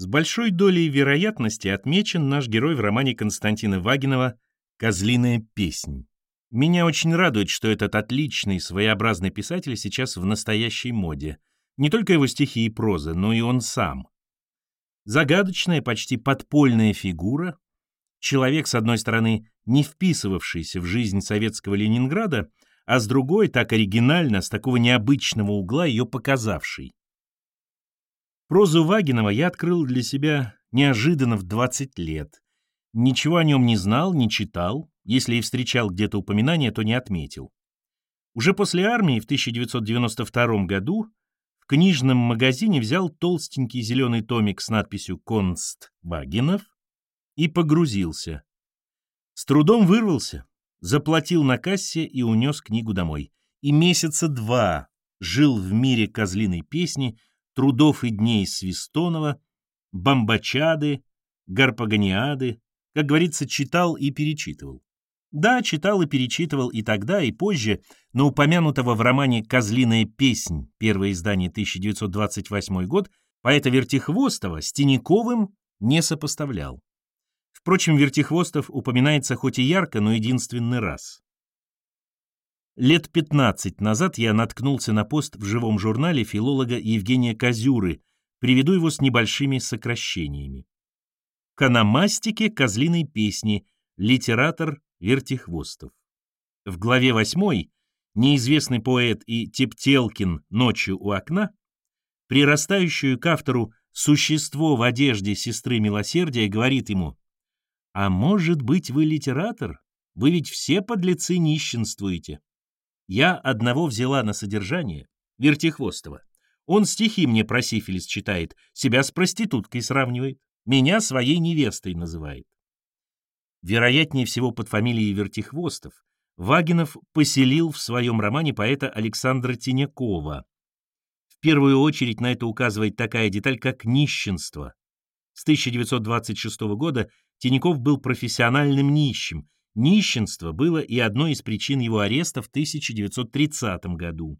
С большой долей вероятности отмечен наш герой в романе Константина Вагинова «Козлиная песнь». Меня очень радует, что этот отличный, своеобразный писатель сейчас в настоящей моде. Не только его стихи и проза, но и он сам. Загадочная, почти подпольная фигура, человек, с одной стороны, не вписывавшийся в жизнь советского Ленинграда, а с другой, так оригинально, с такого необычного угла ее показавший. Прозу Вагинова я открыл для себя неожиданно в 20 лет. Ничего о нем не знал, не читал, если и встречал где-то упоминание, то не отметил. Уже после армии в 1992 году в книжном магазине взял толстенький зеленый томик с надписью «Конст Вагинов» и погрузился. С трудом вырвался, заплатил на кассе и унес книгу домой. И месяца два жил в мире козлиной песни — трудов и дней Свистонова, Бамбачады, Гарпаганиады, как говорится, читал и перечитывал. Да, читал и перечитывал и тогда, и позже, но упомянутого в романе «Козлиная песнь», первое издание 1928 год, поэта Вертихвостова с Тиняковым не сопоставлял. Впрочем, Вертихвостов упоминается хоть и ярко, но единственный раз. Лет 15 назад я наткнулся на пост в живом журнале филолога Евгения Козюры, приведу его с небольшими сокращениями. Канамастике козлиной песни, литератор Вертихвостов. В главе 8 неизвестный поэт и Тептелкин «Ночью у окна» прирастающую к автору существо в одежде сестры милосердия говорит ему «А может быть, вы литератор? Вы ведь все подлецы нищенствуете». Я одного взяла на содержание, Вертихвостова. Он стихи мне про сифилис читает, себя с проституткой сравнивает, меня своей невестой называет. Вероятнее всего под фамилией Вертихвостов Вагинов поселил в своем романе поэта Александра Тинякова. В первую очередь на это указывает такая деталь, как нищенство. С 1926 года Тиняков был профессиональным нищим, Нищенство было и одной из причин его ареста в 1930 году.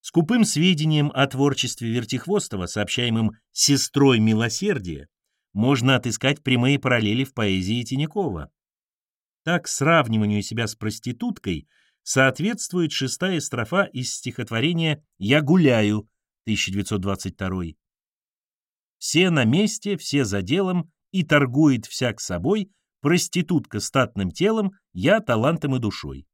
Скупым сведением о творчестве Вертихвостова, сообщаемым «сестрой милосердия», можно отыскать прямые параллели в поэзии Тинякова. Так сравниванию себя с проституткой соответствует шестая строфа из стихотворения «Я гуляю» 1922. «Все на месте, все за делом, и торгует всяк собой, проститутка статным телом, я талантом и душой.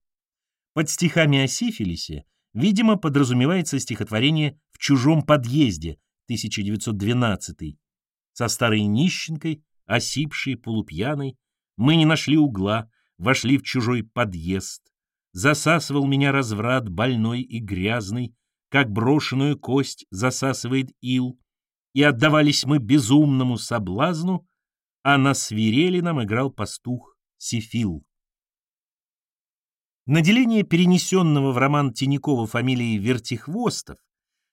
Под стихами о сифилисе, видимо, подразумевается стихотворение «В чужом подъезде» 1912 со старой нищенкой, осипшей, полупьяной, мы не нашли угла, вошли в чужой подъезд. Засасывал меня разврат больной и грязный, как брошенную кость засасывает ил, и отдавались мы безумному соблазну, а на свирели нам играл пастух Сифил. Наделение перенесенного в роман Тинякова фамилии Вертихвостов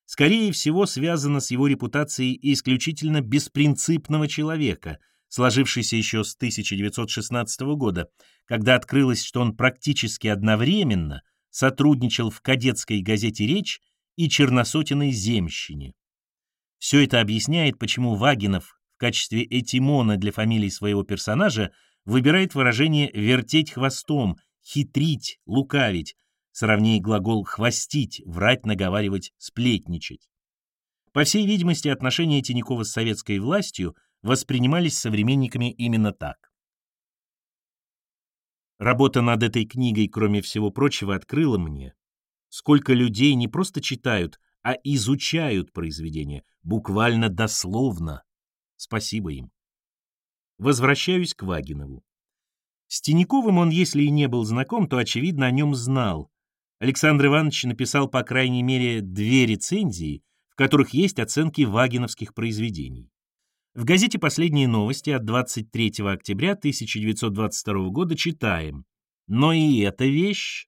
скорее всего связано с его репутацией исключительно беспринципного человека, сложившейся еще с 1916 года, когда открылось, что он практически одновременно сотрудничал в кадетской газете «Речь» и черносотенной земщине. Все это объясняет, почему Вагинов качестве этимона для фамилии своего персонажа выбирает выражение «вертеть хвостом», «хитрить», «лукавить», сравни глагол «хвостить», «врать», «наговаривать», «сплетничать». По всей видимости, отношения Тинякова с советской властью воспринимались современниками именно так. Работа над этой книгой, кроме всего прочего, открыла мне, сколько людей не просто читают, а изучают произведения, буквально дословно. Спасибо им. Возвращаюсь к Вагинову. С Тиняковым он, если и не был знаком, то, очевидно, о нем знал. Александр Иванович написал, по крайней мере, две рецензии, в которых есть оценки вагиновских произведений. В газете «Последние новости» от 23 октября 1922 года читаем «Но и эта вещь,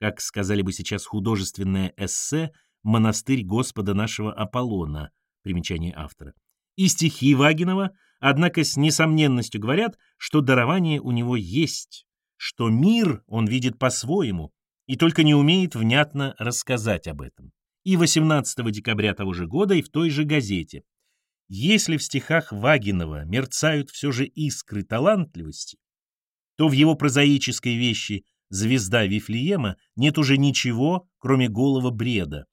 как сказали бы сейчас художественное эссе «Монастырь Господа нашего Аполлона», примечание автора, и стихи Вагинова, однако с несомненностью говорят, что дарование у него есть, что мир он видит по-своему и только не умеет внятно рассказать об этом. И 18 декабря того же года и в той же газете. Если в стихах Вагинова мерцают все же искры талантливости, то в его прозаической вещи «Звезда Вифлеема» нет уже ничего, кроме голого бреда.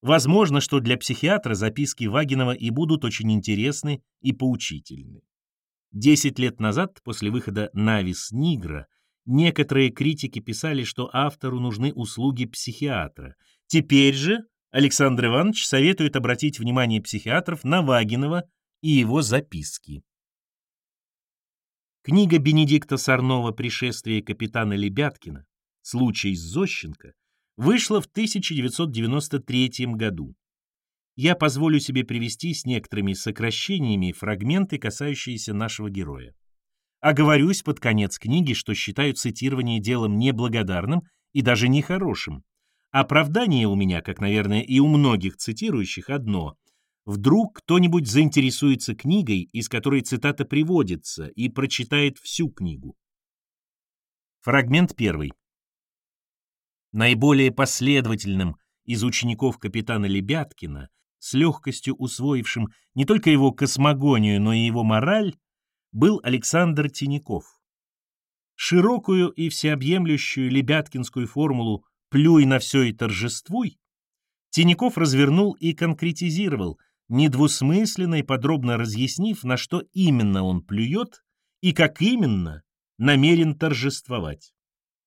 Возможно, что для психиатра записки Вагинова и будут очень интересны и поучительны. Десять лет назад, после выхода «Навис Нигра», некоторые критики писали, что автору нужны услуги психиатра. Теперь же Александр Иванович советует обратить внимание психиатров на Вагинова и его записки. Книга Бенедикта Сарнова «Пришествие капитана Лебяткина. Случай с Зощенко» вышла в 1993 году. Я позволю себе привести с некоторыми сокращениями фрагменты, касающиеся нашего героя. Оговорюсь под конец книги, что считаю цитирование делом неблагодарным и даже нехорошим. Оправдание у меня, как, наверное, и у многих цитирующих, одно. Вдруг кто-нибудь заинтересуется книгой, из которой цитата приводится, и прочитает всю книгу. Фрагмент первый. Наиболее последовательным из учеников капитана Лебяткина, с легкостью усвоившим не только его космогонию, но и его мораль, был Александр Тиняков. Широкую и всеобъемлющую лебяткинскую формулу «плюй на все и торжествуй» Тиняков развернул и конкретизировал, недвусмысленно и подробно разъяснив, на что именно он плюет и как именно намерен торжествовать.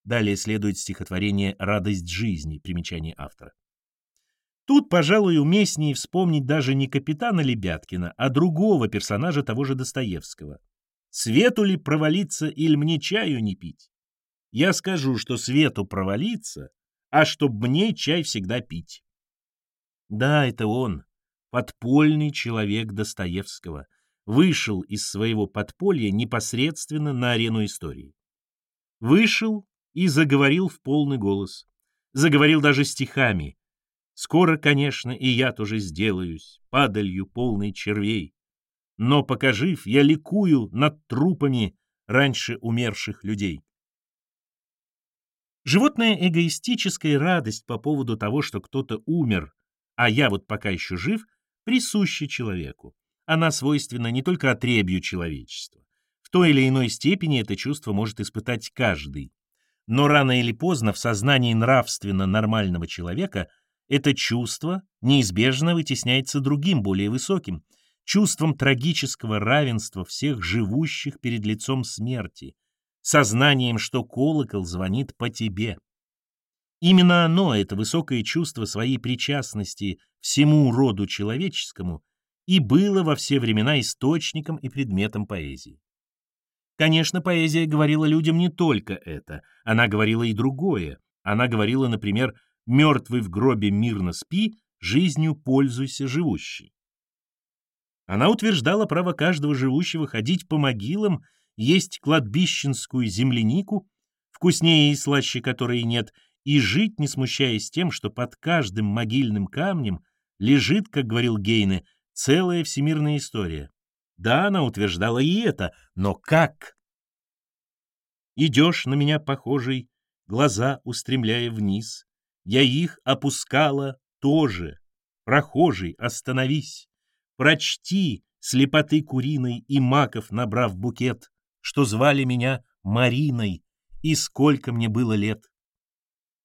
Далее следует стихотворение «Радость жизни», примечание автора. Тут, пожалуй, уместнее вспомнить даже не капитана Лебяткина, а другого персонажа того же Достоевского. Свету ли провалиться или мне чаю не пить? Я скажу, что свету провалиться, а чтоб мне чай всегда пить. Да, это он, подпольный человек Достоевского, вышел из своего подполья непосредственно на арену истории. Вышел и заговорил в полный голос. Заговорил даже стихами. Скоро, конечно, и я тоже сделаюсь, падалью полной червей. Но, покажив, я ликую над трупами раньше умерших людей. Животная эгоистическая радость по поводу того, что кто-то умер, а я вот пока еще жив, присуща человеку. Она свойственна не только отребью человечества. В той или иной степени это чувство может испытать каждый. Но рано или поздно в сознании нравственно нормального человека это чувство неизбежно вытесняется другим, более высоким, чувством трагического равенства всех живущих перед лицом смерти, сознанием, что колокол звонит по тебе. Именно оно, это высокое чувство своей причастности всему роду человеческому, и было во все времена источником и предметом поэзии. Конечно, поэзия говорила людям не только это, она говорила и другое. Она говорила, например, «мертвый в гробе мирно спи, жизнью пользуйся живущий». Она утверждала право каждого живущего ходить по могилам, есть кладбищенскую землянику, вкуснее и слаще которой нет, и жить, не смущаясь тем, что под каждым могильным камнем лежит, как говорил Гейне, целая всемирная история. Да, она утверждала и это, но как? Идешь на меня похожий, глаза устремляя вниз. Я их опускала тоже. Прохожий, остановись. Прочти слепоты куриной и маков, набрав букет, что звали меня Мариной, и сколько мне было лет.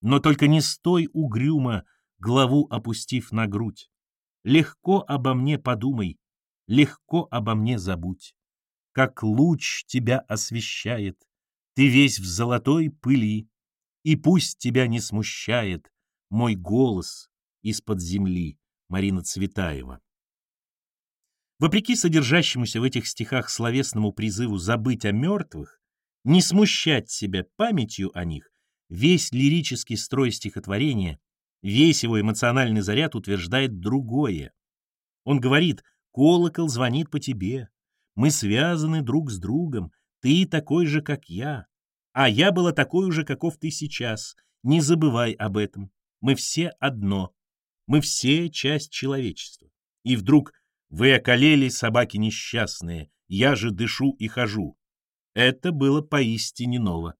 Но только не стой угрюмо, главу опустив на грудь. Легко обо мне подумай, легко обо мне забудь. Как луч тебя освещает, ты весь в золотой пыли, и пусть тебя не смущает мой голос из-под земли, Марина Цветаева. Вопреки содержащемуся в этих стихах словесному призыву забыть о мертвых, не смущать себя памятью о них, весь лирический строй стихотворения, весь его эмоциональный заряд утверждает другое. Он говорит Колокол звонит по тебе. Мы связаны друг с другом. Ты такой же, как я. А я была такой же, каков ты сейчас. Не забывай об этом. Мы все одно. Мы все часть человечества. И вдруг вы околели, собаки несчастные. Я же дышу и хожу. Это было поистине ново.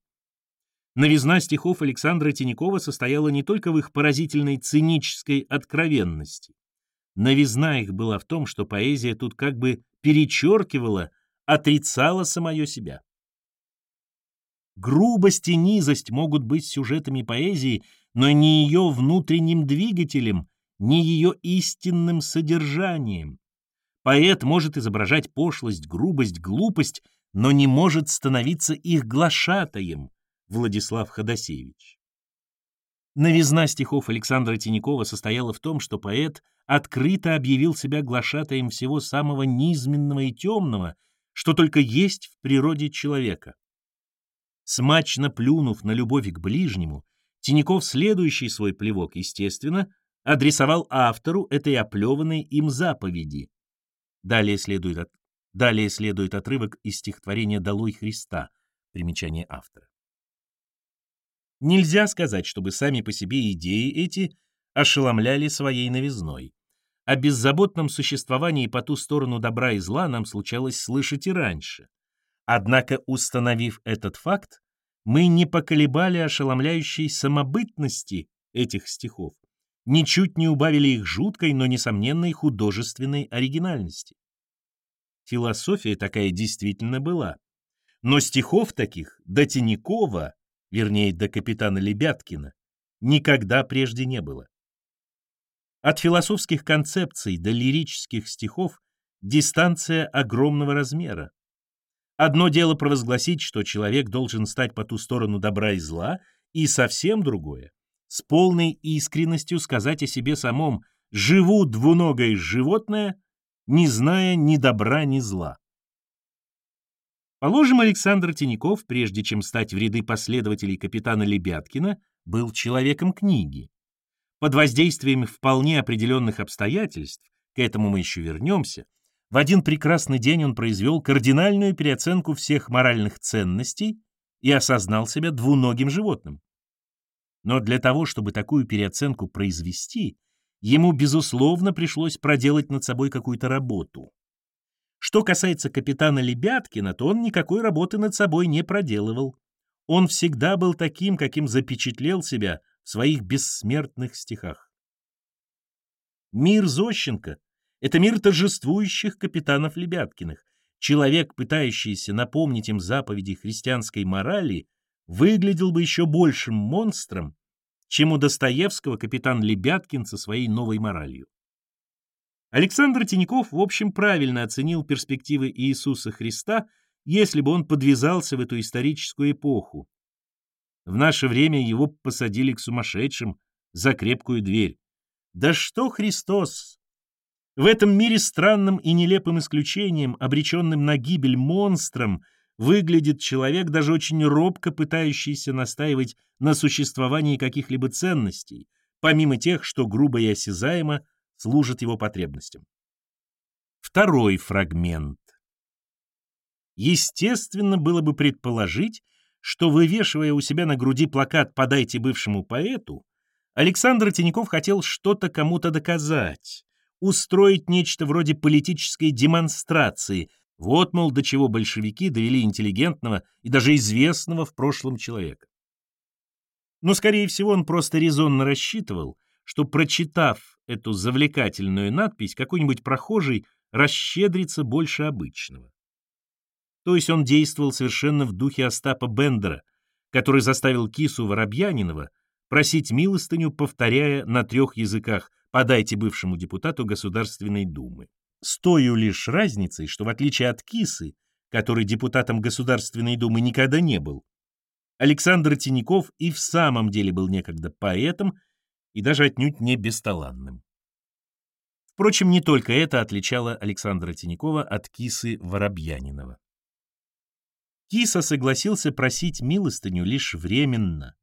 Новизна стихов Александра Тинякова состояла не только в их поразительной цинической откровенности, Новизна их была в том, что поэзия тут как бы перечеркивала, отрицала самое себя. Грубость и низость могут быть сюжетами поэзии, но не ее внутренним двигателем, не ее истинным содержанием. Поэт может изображать пошлость, грубость, глупость, но не может становиться их глашатаем, Владислав Ходосевич. Новизна стихов Александра Тинякова состояла в том, что поэт открыто объявил себя глашатаем всего самого низменного и темного, что только есть в природе человека. Смачно плюнув на любовь к ближнему, Тиняков следующий свой плевок, естественно, адресовал автору этой оплеванной им заповеди. Далее следует, от... Далее следует отрывок из стихотворения «Долой Христа», примечание автора. Нельзя сказать, чтобы сами по себе идеи эти ошеломляли своей новизной. О беззаботном существовании по ту сторону добра и зла нам случалось слышать и раньше. Однако, установив этот факт, мы не поколебали ошеломляющей самобытности этих стихов, ничуть не убавили их жуткой, но несомненной художественной оригинальности. Философия такая действительно была. Но стихов таких до Тинякова, вернее, до капитана Лебяткина, никогда прежде не было. От философских концепций до лирических стихов дистанция огромного размера. Одно дело провозгласить, что человек должен стать по ту сторону добра и зла, и совсем другое — с полной искренностью сказать о себе самом «живу двуногое животное», не зная ни добра, ни зла. Положим, Александр Тиняков, прежде чем стать в ряды последователей капитана Лебяткина, был человеком книги под воздействием вполне определенных обстоятельств, к этому мы еще вернемся, в один прекрасный день он произвел кардинальную переоценку всех моральных ценностей и осознал себя двуногим животным. Но для того, чтобы такую переоценку произвести, ему, безусловно, пришлось проделать над собой какую-то работу. Что касается капитана Лебяткина, то он никакой работы над собой не проделывал. Он всегда был таким, каким запечатлел себя в своих бессмертных стихах. Мир Зощенко — это мир торжествующих капитанов Лебяткиных. Человек, пытающийся напомнить им заповеди христианской морали, выглядел бы еще большим монстром, чем у Достоевского капитан Лебяткин со своей новой моралью. Александр Тиняков, в общем, правильно оценил перспективы Иисуса Христа, если бы он подвязался в эту историческую эпоху, в наше время его посадили к сумасшедшим за крепкую дверь. Да что Христос! В этом мире странным и нелепым исключением, обреченным на гибель монстром, выглядит человек, даже очень робко пытающийся настаивать на существовании каких-либо ценностей, помимо тех, что грубо и осязаемо служат его потребностям. Второй фрагмент. Естественно было бы предположить, что, вывешивая у себя на груди плакат «Подайте бывшему поэту», Александр Тиняков хотел что-то кому-то доказать, устроить нечто вроде политической демонстрации. Вот, мол, до чего большевики довели интеллигентного и даже известного в прошлом человека. Но, скорее всего, он просто резонно рассчитывал, что, прочитав эту завлекательную надпись, какой-нибудь прохожий расщедрится больше обычного. То есть он действовал совершенно в духе Остапа Бендера, который заставил кису Воробьянинова просить милостыню, повторяя на трех языках «подайте бывшему депутату Государственной Думы». С той лишь разницей, что в отличие от кисы, который депутатом Государственной Думы никогда не был, Александр Тиняков и в самом деле был некогда поэтом и даже отнюдь не бесталанным. Впрочем, не только это отличало Александра Тинякова от кисы Воробьянинова. Киса согласился просить милостыню лишь временно,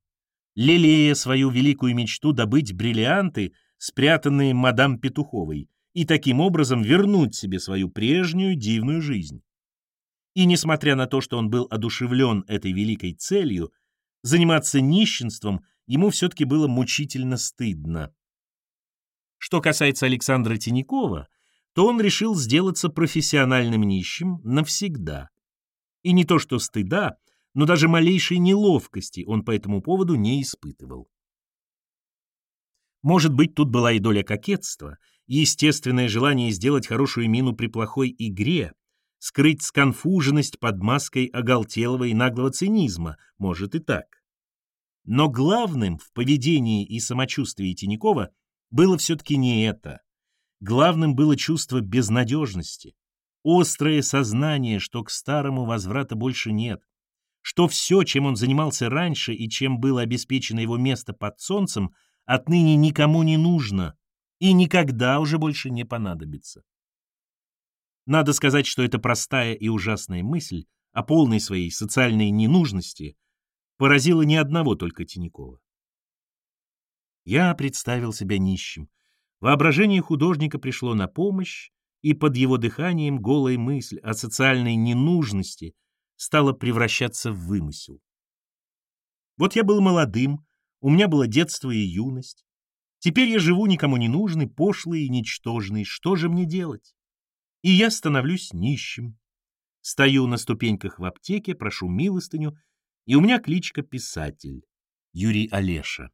лелея свою великую мечту добыть бриллианты, спрятанные мадам Петуховой, и таким образом вернуть себе свою прежнюю дивную жизнь. И несмотря на то, что он был одушевлен этой великой целью, заниматься нищенством ему все-таки было мучительно стыдно. Что касается Александра Тинякова, то он решил сделаться профессиональным нищим навсегда. И не то что стыда, но даже малейшей неловкости он по этому поводу не испытывал. Может быть, тут была и доля кокетства, естественное желание сделать хорошую мину при плохой игре, скрыть сконфуженность под маской оголтелого и наглого цинизма, может и так. Но главным в поведении и самочувствии Тинякова было все-таки не это. Главным было чувство безнадежности, острое сознание, что к старому возврата больше нет, что все, чем он занимался раньше и чем было обеспечено его место под солнцем, отныне никому не нужно и никогда уже больше не понадобится. Надо сказать, что эта простая и ужасная мысль о полной своей социальной ненужности поразила не одного только Тинякова. Я представил себя нищим. Воображение художника пришло на помощь, и под его дыханием голая мысль о социальной ненужности стала превращаться в вымысел. Вот я был молодым, у меня было детство и юность. Теперь я живу никому не нужный, пошлый и ничтожный. Что же мне делать? И я становлюсь нищим. Стою на ступеньках в аптеке, прошу милостыню, и у меня кличка Писатель, Юрий Олеша.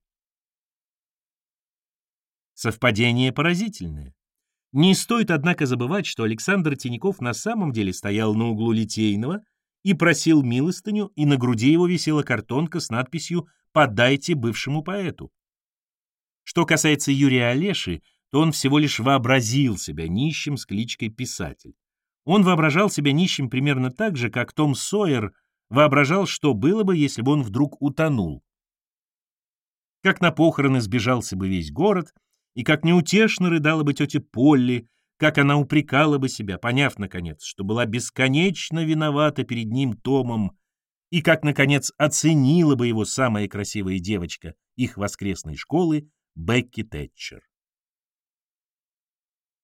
Совпадение поразительное. Не стоит, однако, забывать, что Александр Тиняков на самом деле стоял на углу Литейного и просил милостыню, и на груди его висела картонка с надписью «Подайте бывшему поэту». Что касается Юрия Олеши, то он всего лишь вообразил себя нищим с кличкой Писатель. Он воображал себя нищим примерно так же, как Том Сойер воображал, что было бы, если бы он вдруг утонул. Как на похороны сбежался бы весь город — и как неутешно рыдала бы тетя Полли, как она упрекала бы себя, поняв, наконец, что была бесконечно виновата перед ним Томом, и как, наконец, оценила бы его самая красивая девочка их воскресной школы Бекки Тэтчер.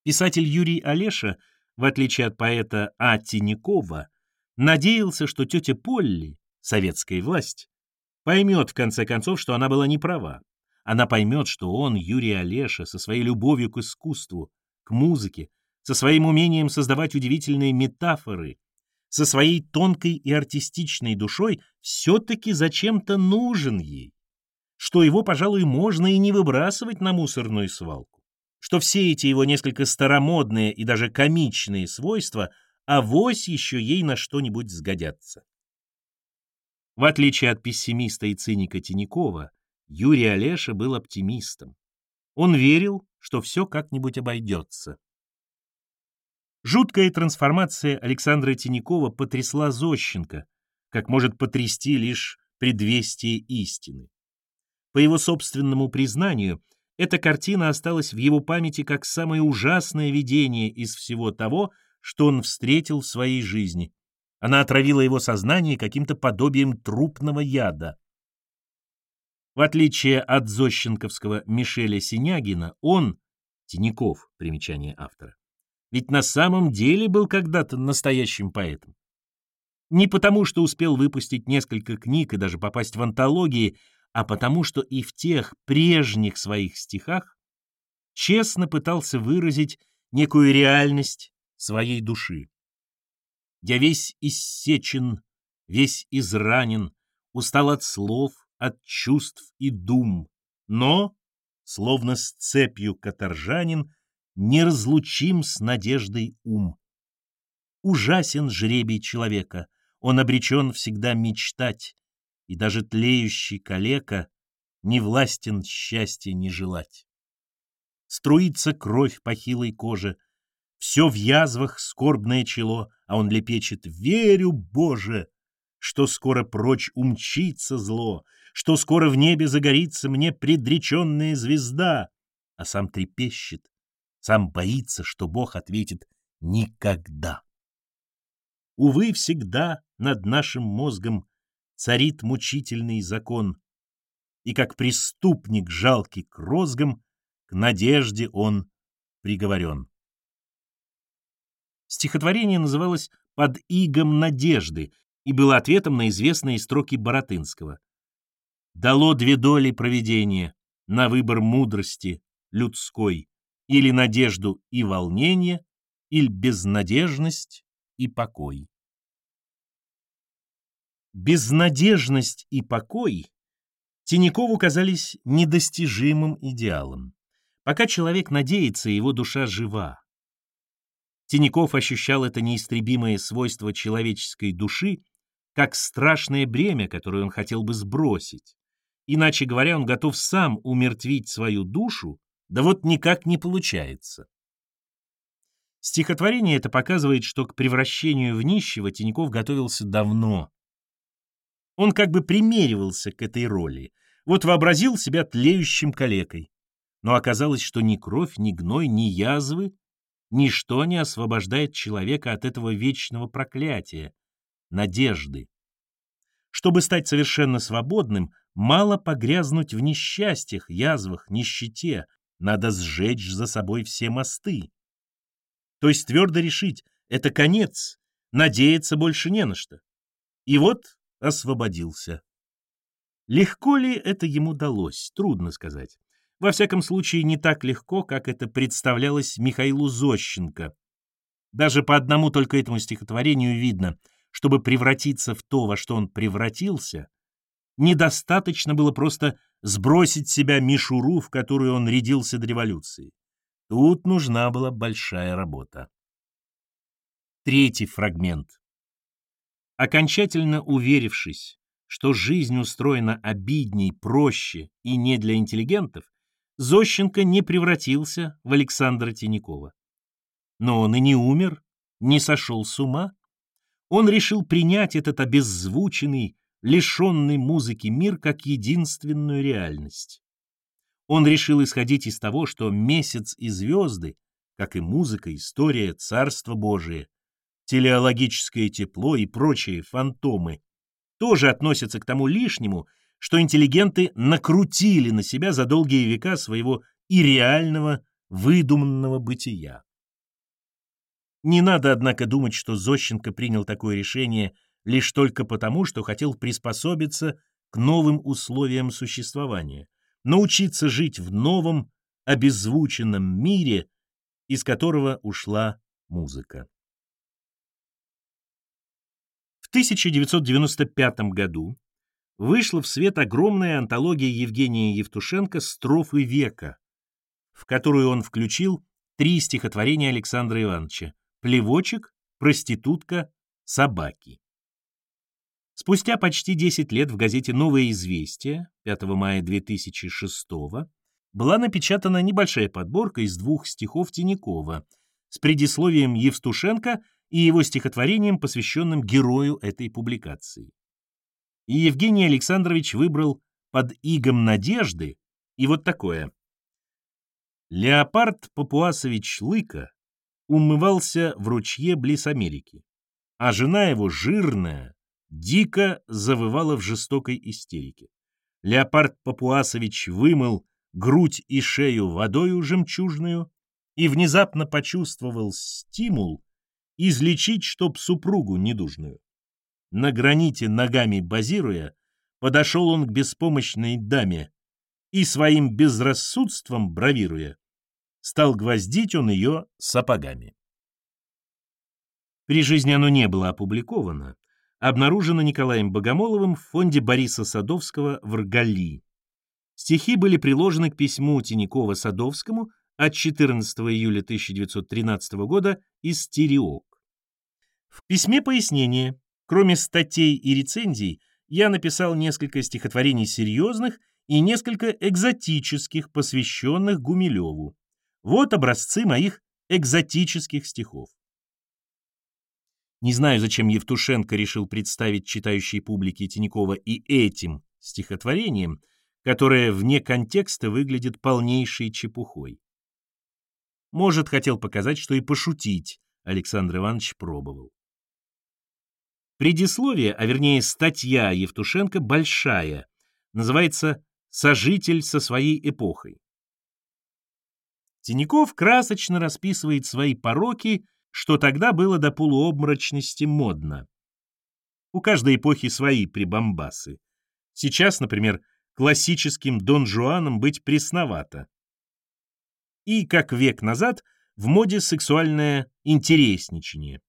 Писатель Юрий Олеша, в отличие от поэта А. Тинякова, надеялся, что тетя Полли, советская власть, поймет в конце концов, что она была не права, она поймет, что он, Юрий Олеша, со своей любовью к искусству, к музыке, со своим умением создавать удивительные метафоры, со своей тонкой и артистичной душой все-таки зачем-то нужен ей, что его, пожалуй, можно и не выбрасывать на мусорную свалку, что все эти его несколько старомодные и даже комичные свойства авось еще ей на что-нибудь сгодятся. В отличие от пессимиста и циника Тинякова, Юрий Олеша был оптимистом. Он верил, что все как-нибудь обойдется. Жуткая трансформация Александра Тинякова потрясла Зощенко, как может потрясти лишь предвестие истины. По его собственному признанию, эта картина осталась в его памяти как самое ужасное видение из всего того, что он встретил в своей жизни. Она отравила его сознание каким-то подобием трупного яда. В отличие от зощенковского Мишеля Синягина, он, Тиняков, примечание автора, ведь на самом деле был когда-то настоящим поэтом. Не потому, что успел выпустить несколько книг и даже попасть в антологии, а потому, что и в тех прежних своих стихах честно пытался выразить некую реальность своей души. «Я весь иссечен, весь изранен, устал от слов, от чувств и дум, но, словно с цепью каторжанин, неразлучим с надеждой ум. Ужасен жребий человека, он обречен всегда мечтать, и даже тлеющий калека не властен счастья не желать. Струится кровь по хилой коже, все в язвах скорбное чело, а он лепечет «Верю, Боже!» что скоро прочь умчится зло, что скоро в небе загорится мне предреченная звезда, а сам трепещет, сам боится, что Бог ответит «никогда». Увы, всегда над нашим мозгом царит мучительный закон, и как преступник жалкий к розгам, к надежде он приговорен. Стихотворение называлось «Под игом надежды» и было ответом на известные строки Боротынского дало две доли проведения на выбор мудрости людской, или надежду и волнение, или безнадежность и покой. Безнадежность и покой Тинякову казались недостижимым идеалом. Пока человек надеется, его душа жива. Тиняков ощущал это неистребимое свойство человеческой души как страшное бремя, которое он хотел бы сбросить. Иначе говоря, он готов сам умертвить свою душу, да вот никак не получается. Стихотворение это показывает, что к превращению в нищего Тиньков готовился давно. Он как бы примеривался к этой роли, вот вообразил себя тлеющим калекой. Но оказалось, что ни кровь, ни гной, ни язвы, ничто не освобождает человека от этого вечного проклятия, надежды. Чтобы стать совершенно свободным, мало погрязнуть в несчастьях, язвах, нищете, надо сжечь за собой все мосты. То есть твердо решить, это конец, надеяться больше не на что. И вот освободился. Легко ли это ему далось, трудно сказать. Во всяком случае, не так легко, как это представлялось Михаилу Зощенко. Даже по одному только этому стихотворению видно, чтобы превратиться в то, во что он превратился, недостаточно было просто сбросить себя мишуру, в которую он рядился до революции. Тут нужна была большая работа. Третий фрагмент. Окончательно уверившись, что жизнь устроена обидней, проще и не для интеллигентов, Зощенко не превратился в Александра Тинякова. Но он и не умер, не сошел с ума. Он решил принять этот обеззвученный, лишенный музыки мир как единственную реальность. Он решил исходить из того, что месяц и звезды, как и музыка, история, царство Божие, телеологическое тепло и прочие фантомы, тоже относятся к тому лишнему, что интеллигенты накрутили на себя за долгие века своего и реального, выдуманного бытия. Не надо, однако, думать, что Зощенко принял такое решение лишь только потому, что хотел приспособиться к новым условиям существования, научиться жить в новом, обезвученном мире, из которого ушла музыка. В 1995 году вышла в свет огромная антология Евгения Евтушенко «Строфы века», в которую он включил три стихотворения Александра Ивановича «Плевочек», «Проститутка», «Собаки». Спустя почти 10 лет в газете «Новое известие» 5 мая 2006 была напечатана небольшая подборка из двух стихов Тинякова с предисловием Евстушенко и его стихотворением, посвященным герою этой публикации и Евгений Александрович выбрал под игом надежды и вот такое. Леопард Папуасович Лыка умывался в ручье близ Америки, а жена его, жирная, дико завывала в жестокой истерике. Леопард Папуасович вымыл грудь и шею водою жемчужную и внезапно почувствовал стимул излечить, чтоб супругу недужную на граните ногами базируя, подошел он к беспомощной даме и своим безрассудством бравируя, стал гвоздить он ее сапогами. При жизни оно не было опубликовано, обнаружено Николаем Богомоловым в фонде Бориса Садовского в Ргали. Стихи были приложены к письму Тинякова Садовскому от 14 июля 1913 года из Тереок. В письме пояснение. Кроме статей и рецензий, я написал несколько стихотворений серьезных и несколько экзотических, посвященных Гумилеву. Вот образцы моих экзотических стихов. Не знаю, зачем Евтушенко решил представить читающей публике Тинякова и этим стихотворением, которое вне контекста выглядит полнейшей чепухой. Может, хотел показать, что и пошутить Александр Иванович пробовал. Предисловие, а вернее статья Евтушенко большая, называется «Сожитель со своей эпохой». Тиняков красочно расписывает свои пороки, что тогда было до полуобморочности модно. У каждой эпохи свои прибамбасы. Сейчас, например, классическим Дон Жуаном быть пресновато. И, как век назад, в моде сексуальное интересничание.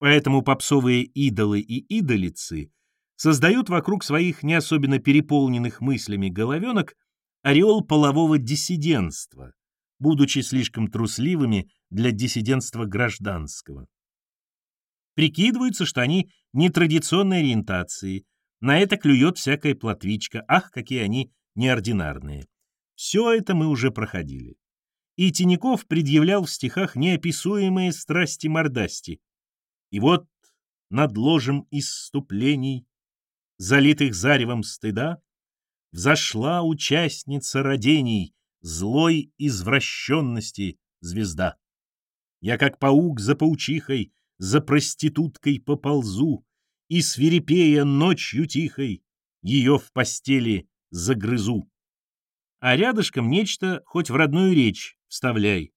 Поэтому попсовые идолы и идолицы создают вокруг своих не особенно переполненных мыслями головенок ореол полового диссидентства, будучи слишком трусливыми для диссидентства гражданского. Прикидываются, что они нетрадиционной ориентации, на это клюет всякая платвичка, ах, какие они неординарные. Все это мы уже проходили. И Тиняков предъявлял в стихах неописуемые страсти-мордасти. И вот над ложем исступлений, залитых заревом стыда, взошла участница родений, злой извращенности звезда. Я, как паук за паучихой, за проституткой поползу, и, свирепея ночью тихой, ее в постели загрызу. А рядышком нечто хоть в родную речь вставляй.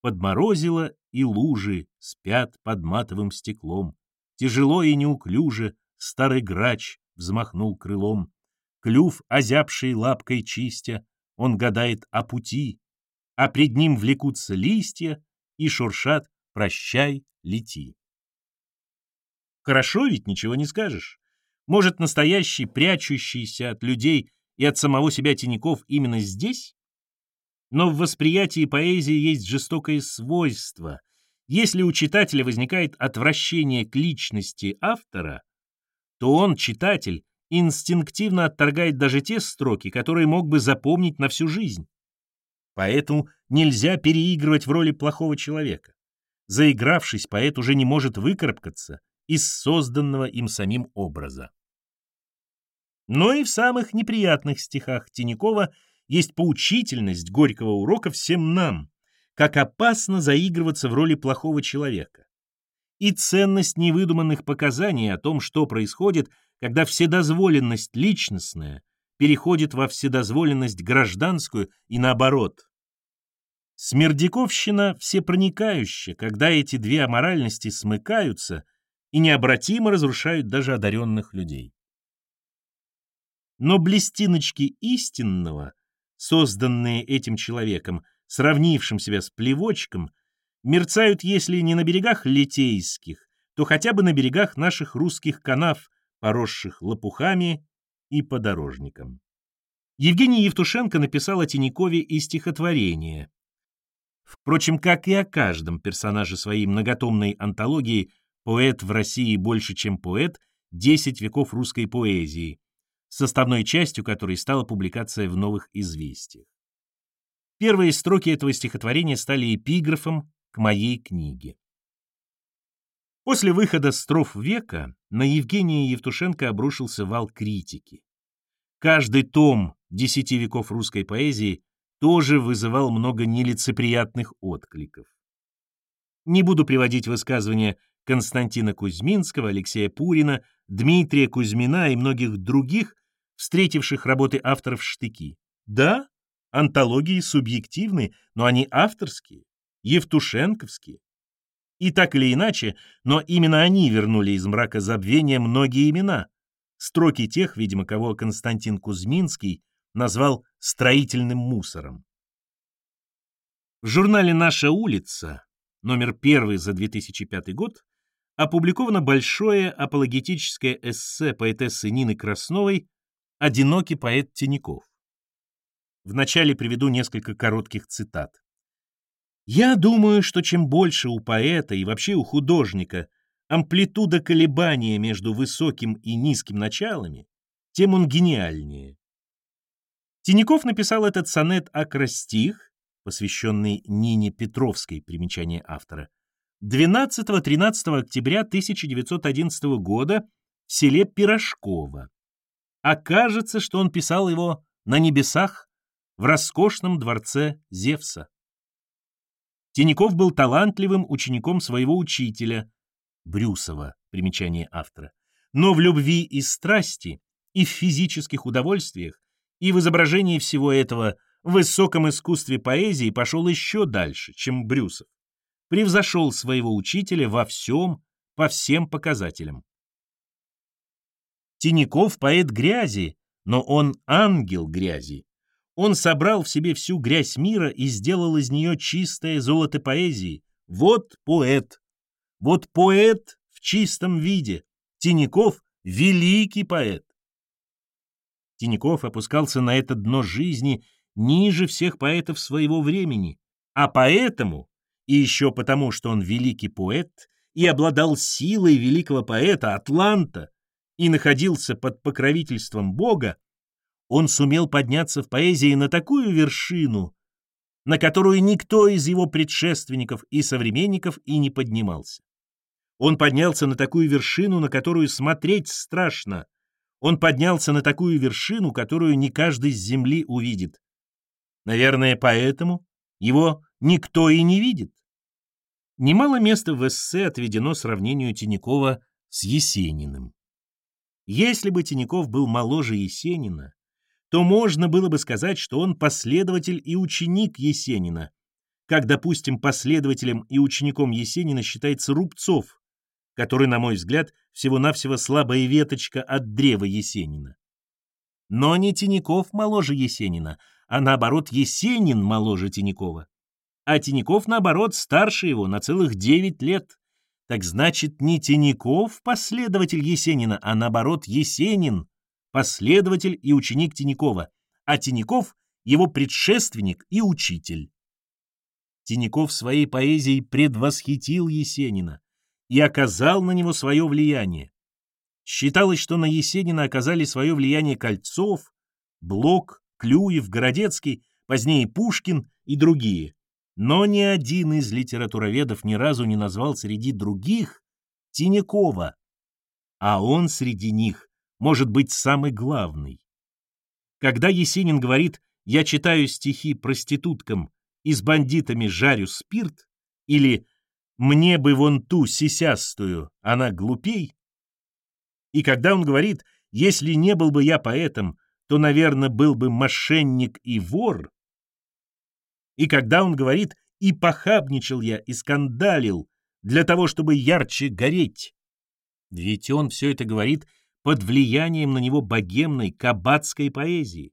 Подморозило, и лужи спят под матовым стеклом. Тяжело и неуклюже старый грач взмахнул крылом. Клюв, озябший лапкой чистя, он гадает о пути, а пред ним влекутся листья и шуршат «Прощай, лети». Хорошо ведь ничего не скажешь. Может, настоящий, прячущийся от людей и от самого себя Тиняков именно здесь? Но в восприятии поэзии есть жестокое свойство. Если у читателя возникает отвращение к личности автора, то он, читатель, инстинктивно отторгает даже те строки, которые мог бы запомнить на всю жизнь. Поэтому нельзя переигрывать в роли плохого человека. Заигравшись, поэт уже не может выкарабкаться из созданного им самим образа. Но и в самых неприятных стихах Тинякова есть поучительность горького урока всем нам, как опасно заигрываться в роли плохого человека. И ценность невыдуманных показаний о том, что происходит, когда вседозволенность личностная переходит во вседозволенность гражданскую и наоборот. Смердяковщина всепроникающая, когда эти две аморальности смыкаются и необратимо разрушают даже одаренных людей. Но блестиночки истинного, созданные этим человеком, сравнившим себя с плевочком, мерцают, если не на берегах литейских, то хотя бы на берегах наших русских канав, поросших лопухами и подорожником. Евгений Евтушенко написал о Тинькове и стихотворение. Впрочем, как и о каждом персонаже своей многотомной антологии «Поэт в России больше, чем поэт. Десять веков русской поэзии», составной частью которой стала публикация в «Новых известиях». Первые строки этого стихотворения стали эпиграфом к моей книге. После выхода «Строф века» на Евгения Евтушенко обрушился вал критики. Каждый том десяти веков русской поэзии тоже вызывал много нелицеприятных откликов. Не буду приводить высказывания Константина Кузьминского, Алексея Пурина, Дмитрия Кузьмина и многих других, встретивших работы авторов штыки. Да, антологии субъективны, но они авторские, евтушенковские. И так или иначе, но именно они вернули из мрака забвения многие имена, строки тех, видимо, кого Константин Кузьминский назвал строительным мусором. В журнале «Наша улица», номер первый за 2005 год, опубликовано большое апологетическое эссе поэтессы Нины Красновой «Одинокий поэт Тиняков». Вначале приведу несколько коротких цитат. Я думаю, что чем больше у поэта и вообще у художника амплитуда колебания между высоким и низким началами, тем он гениальнее. Тиняков написал этот сонет «Акростих», посвященный Нине Петровской, примечание автора, 12-13 октября 1911 года в селе Пирожково. Окажется, что он писал его на небесах в роскошном дворце Зевса. Тиняков был талантливым учеником своего учителя, Брюсова, примечание автора. Но в любви и страсти, и в физических удовольствиях, и в изображении всего этого в высоком искусстве поэзии пошел еще дальше, чем Брюсов. Превзошел своего учителя во всем, по всем показателям. Тиняков поэт грязи, но он ангел грязи. Он собрал в себе всю грязь мира и сделал из нее чистое золото поэзии. Вот поэт. Вот поэт в чистом виде. Тиняков — великий поэт. Тиняков опускался на это дно жизни ниже всех поэтов своего времени, а поэтому, и еще потому, что он великий поэт и обладал силой великого поэта Атланта и находился под покровительством Бога, он сумел подняться в поэзии на такую вершину, на которую никто из его предшественников и современников и не поднимался. Он поднялся на такую вершину, на которую смотреть страшно. Он поднялся на такую вершину, которую не каждый с земли увидит. Наверное, поэтому его никто и не видит. Немало места в эссе отведено сравнению Тинякова с Есениным. Если бы Тиняков был моложе Есенина, то можно было бы сказать, что он последователь и ученик Есенина, как, допустим, последователем и учеником Есенина считается Рубцов, который, на мой взгляд, всего-навсего слабая веточка от древа Есенина. Но не Тиняков моложе Есенина, а наоборот Есенин моложе Тинякова. А Тиняков, наоборот, старше его на целых девять лет. Так значит, не Тиняков последователь Есенина, а наоборот Есенин последователь и ученик Тинякова, а Тиняков — его предшественник и учитель. Тиняков своей поэзией предвосхитил Есенина и оказал на него свое влияние. Считалось, что на Есенина оказали свое влияние Кольцов, Блок, Клюев, Городецкий, позднее Пушкин и другие. Но ни один из литературоведов ни разу не назвал среди других Тинякова, а он среди них может быть самый главный. Когда Есенин говорит «я читаю стихи проституткам и с бандитами жарю спирт» или «мне бы вон ту сисястую, она глупей», и когда он говорит «если не был бы я поэтом, то, наверное, был бы мошенник и вор», и когда он говорит «и похабничал я, и скандалил для того, чтобы ярче гореть», ведь он все это говорит под влиянием на него богемной кабацкой поэзии.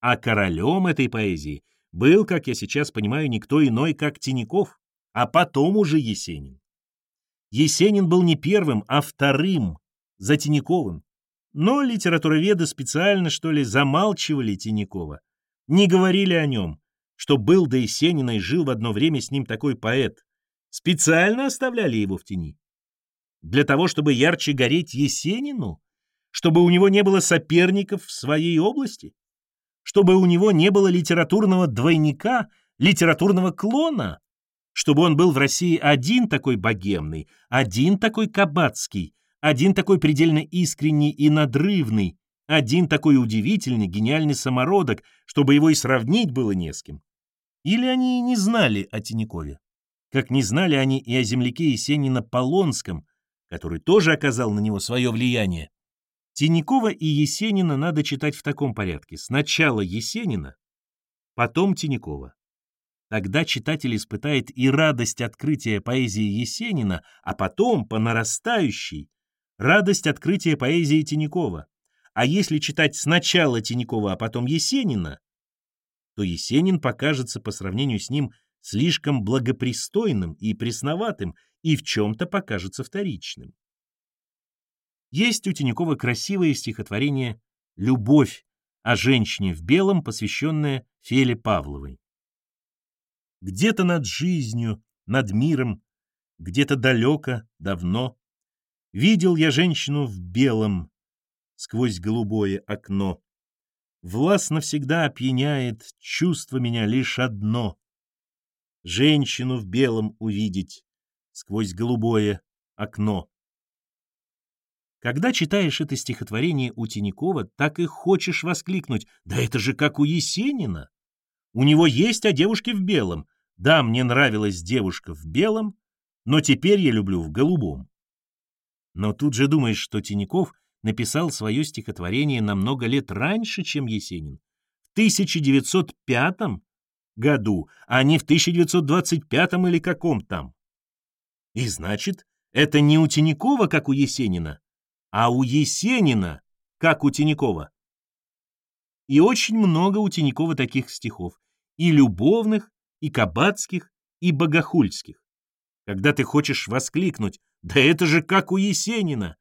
А королем этой поэзии был, как я сейчас понимаю, никто иной, как Тиняков, а потом уже Есенин. Есенин был не первым, а вторым, за Тиняковым. Но литературоведы специально, что ли, замалчивали Тинякова, не говорили о нем, что был до Есенина и жил в одно время с ним такой поэт. Специально оставляли его в тени. Для того, чтобы ярче гореть Есенину? Чтобы у него не было соперников в своей области, чтобы у него не было литературного двойника, литературного клона, чтобы он был в России один такой богемный, один такой кабацкий, один такой предельно искренний и надрывный, один такой удивительный, гениальный самородок, чтобы его и сравнить было не с кем. Или они не знали о Тинякове, как не знали они и о земляке Есенина Полонском, который тоже оказал на него свое влияние. Тинякова и Есенина надо читать в таком порядке. Сначала Есенина, потом Тинякова. Тогда читатель испытает и радость открытия поэзии Есенина, а потом, по нарастающей, радость открытия поэзии Тинякова. А если читать сначала Тинякова, а потом Есенина, то Есенин покажется по сравнению с ним слишком благопристойным и пресноватым и в чем-то покажется вторичным. Есть у Тинякова красивое стихотворение «Любовь» о женщине в белом, посвященное Феле Павловой. Где-то над жизнью, над миром, где-то далеко, давно, Видел я женщину в белом сквозь голубое окно. Властно всегда опьяняет чувство меня лишь одно — Женщину в белом увидеть сквозь голубое окно. Когда читаешь это стихотворение у Тинякова, так и хочешь воскликнуть «Да это же как у Есенина!» У него есть о девушке в белом. Да, мне нравилась девушка в белом, но теперь я люблю в голубом. Но тут же думаешь, что Тиняков написал свое стихотворение намного лет раньше, чем Есенин. В 1905 году, а не в 1925 или каком там. И значит, это не у Тинякова, как у Есенина, а у Есенина, как у Тинякова. И очень много у Тинякова таких стихов, и любовных, и кабацких, и богохульских. Когда ты хочешь воскликнуть, да это же как у Есенина,